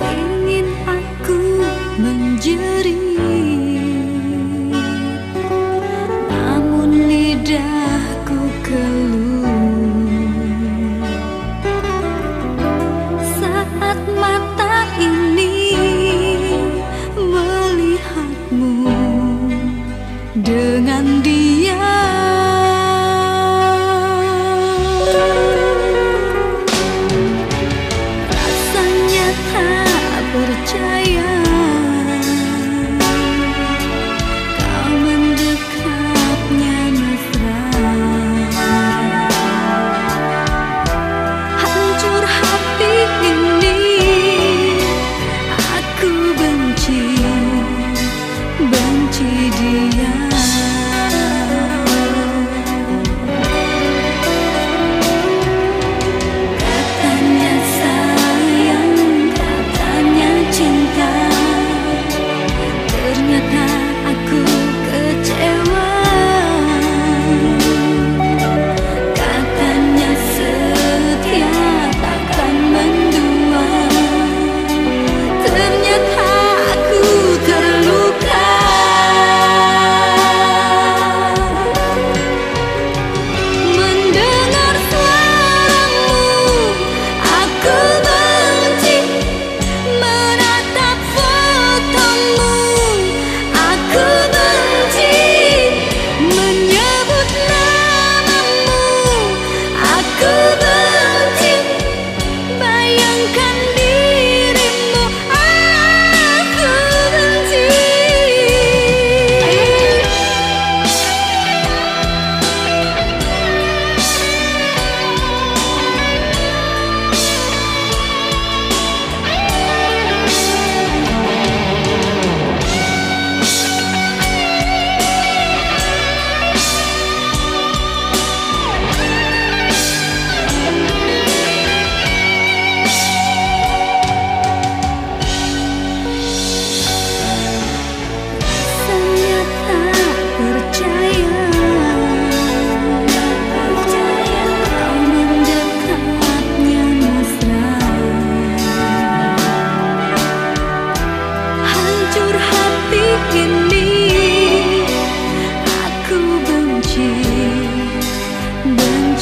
Ingin aku menjadi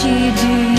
G. do?